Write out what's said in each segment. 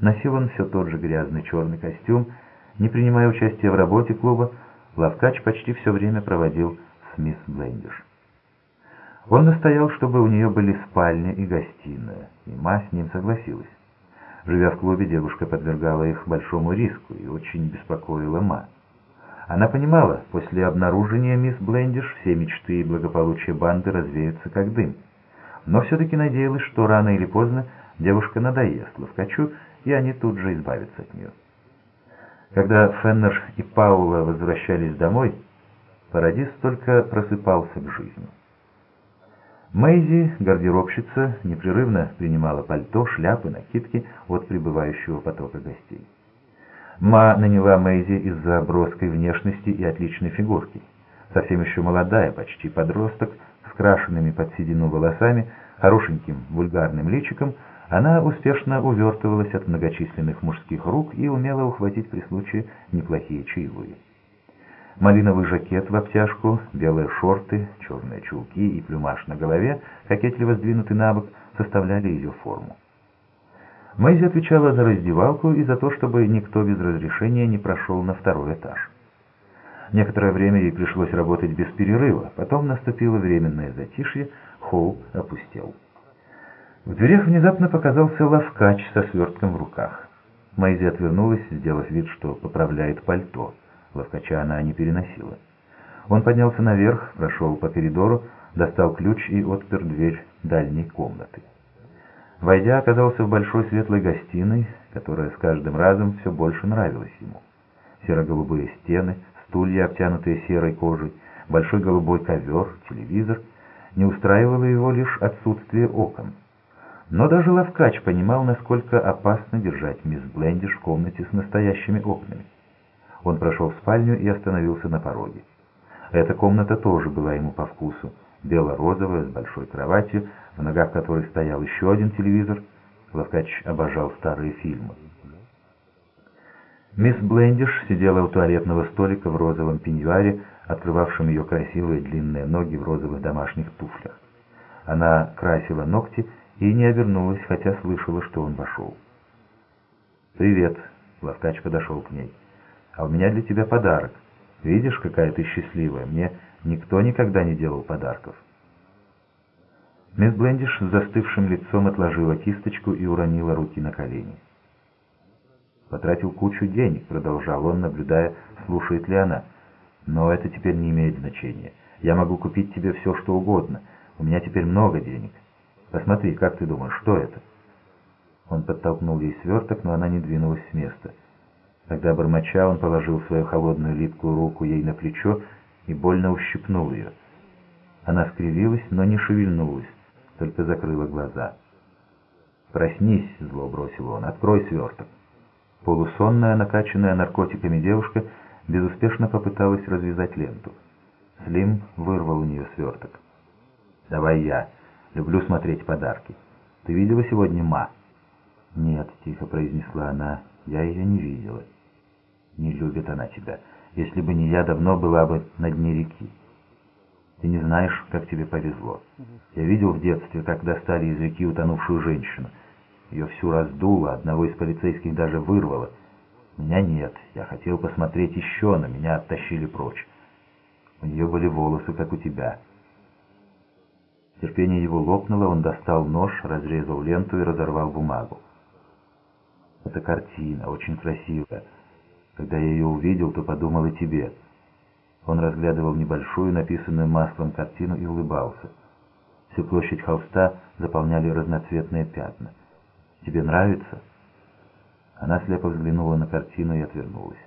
Носил он все тот же грязный черный костюм. Не принимая участия в работе клуба, Лавкач почти все время проводил с мисс Блендиш. Он настоял, чтобы у нее были спальня и гостиная, и ма с ним согласилась. Живя в клубе, девушка подвергала их большому риску и очень беспокоила ма. Она понимала, после обнаружения мисс Блендиш все мечты и благополучие банды развеются как дым. Но все-таки надеялась, что рано или поздно девушка надоест Ловкачу, и они тут же избавятся от нее. Когда Феннер и Паула возвращались домой, Парадис только просыпался к жизни. Мэйзи, гардеробщица, непрерывно принимала пальто, шляпы, накидки от прибывающего потока гостей. Ма наняла Мэйзи из-за броской внешности и отличной фигурки. Совсем еще молодая, почти подросток, с крашенными под седину волосами, хорошеньким вульгарным личиком, она успешно увертывалась от многочисленных мужских рук и умела ухватить при случае неплохие чаевые. Малиновый жакет в обтяжку, белые шорты, черные чулки и плюмаж на голове, кокетливо сдвинутый на бок, составляли ее форму. Мэйзи отвечала за раздевалку и за то, чтобы никто без разрешения не прошел на второй этаж. Некоторое время ей пришлось работать без перерыва, потом наступило временное затишье, холл опустел. В дверях внезапно показался ловкач со свертком в руках. Мэйзи отвернулась, сделав вид, что поправляет пальто. Ловкача она не переносила. Он поднялся наверх, прошел по коридору, достал ключ и отпер дверь дальней комнаты. Войдя, оказался в большой светлой гостиной, которая с каждым разом все больше нравилась ему. Серо-голубые стены, стулья, обтянутые серой кожей, большой голубой ковер, телевизор. Не устраивало его лишь отсутствие окон. Но даже Лавкач понимал, насколько опасно держать мисс Блендиш в комнате с настоящими окнами. Он прошел в спальню и остановился на пороге. Эта комната тоже была ему по вкусу бело-розовая, с большой кроватью, в ногах которой стоял еще один телевизор. Лавкач обожал старые фильмы. Мисс Блендиш сидела у туалетного столика в розовом пеньюаре, открывавшем ее красивые длинные ноги в розовых домашних туфлях. Она красила ногти и не обернулась, хотя слышала, что он вошел. «Привет», — Лавкач подошел к ней. «А у меня для тебя подарок. Видишь, какая ты счастливая. Мне Никто никогда не делал подарков. Мисс Блендиш с застывшим лицом отложила кисточку и уронила руки на колени. «Потратил кучу денег», — продолжал он, наблюдая, слушает ли она. «Но это теперь не имеет значения. Я могу купить тебе все, что угодно. У меня теперь много денег. Посмотри, как ты думаешь, что это?» Он подтолкнул ей сверток, но она не двинулась с места. Тогда, бормоча, он положил свою холодную липкую руку ей на плечо и больно ущипнул ее. Она скривилась, но не шевельнулась, только закрыла глаза. «Проснись», — зло бросил он, — «открой сверток». Полусонная, накачанная наркотиками девушка безуспешно попыталась развязать ленту. Слим вырвал у нее сверток. «Давай я. Люблю смотреть подарки. Ты видела сегодня Ма?» «Нет», — тихо произнесла она, — «я ее не видела». «Не любит она тебя». Если бы не я, давно была бы на дне реки. Ты не знаешь, как тебе повезло. Я видел в детстве, как достали из реки утонувшую женщину. Ее всю раздуло, одного из полицейских даже вырвало. Меня нет. Я хотел посмотреть еще, но меня оттащили прочь. У нее были волосы, как у тебя. Терпение его лопнуло, он достал нож, разрезал ленту и разорвал бумагу. Это картина, очень красивая. Когда я ее увидел, то подумал о тебе. Он разглядывал небольшую, написанную маслом картину и улыбался. Всю площадь холста заполняли разноцветные пятна. «Тебе нравится?» Она слепо взглянула на картину и отвернулась.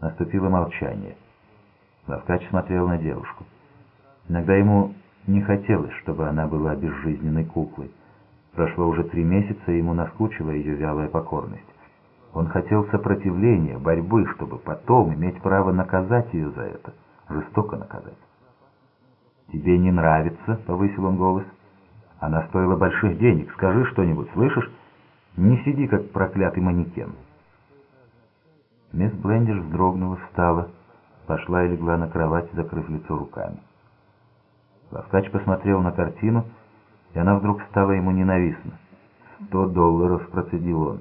Наступило молчание. Лавкач смотрел на девушку. Иногда ему не хотелось, чтобы она была безжизненной куклой. Прошло уже три месяца, и ему наскучила ее вялая покорность. Он хотел сопротивления, борьбы, чтобы потом иметь право наказать ее за это, жестоко наказать. «Тебе не нравится?» — повысил он голос. «Она стоила больших денег. Скажи что-нибудь, слышишь? Не сиди, как проклятый манекен». Мисс Блендиш вздрогнула, встала, пошла и легла на кровать, закрыв лицо руками. Лавкач посмотрел на картину, и она вдруг стала ему ненавистна. «Сто долларов», — процедил он.